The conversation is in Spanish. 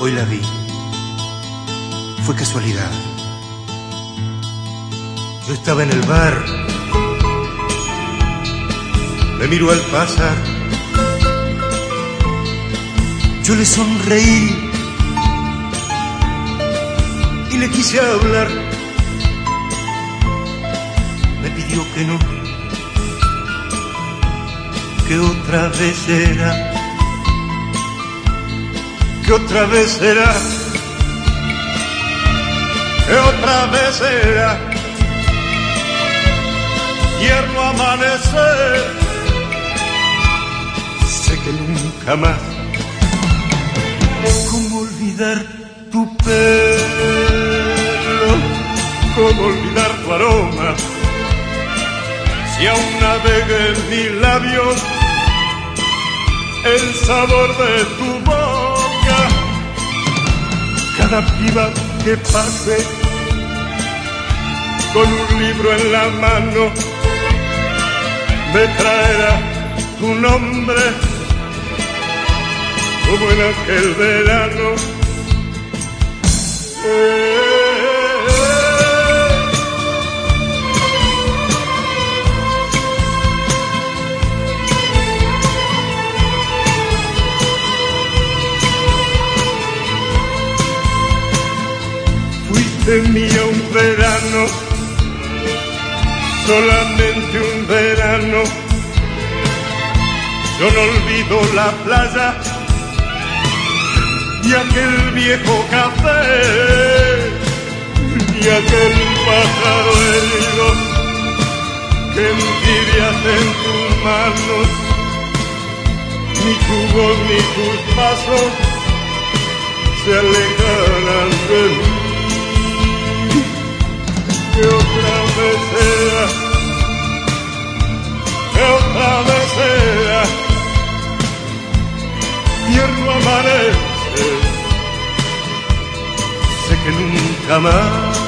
Hoy la vi. Fue casualidad. Yo estaba en el bar. Me miró al pasar. Yo le sonreí y le quise hablar. Me pidió que no, que otra vez era, que otra vez era, que otra vez era. Tierno amanecer, sé que nunca más. ¿Cómo olvidar tu pelo? ¿Cómo olvidar tu aroma? Si aún navega en mis labios el sabor de tu boca, cada que pase con un libro en la mano me traerá tu nombre como en aquel verano. Mía un verano, solamente un verano. Yo no olvido la playa y aquel viejo café y aquel pájaro herido que envidias en tus manos. Ni tu voz ni tus pasos se alejarán de mí. come on.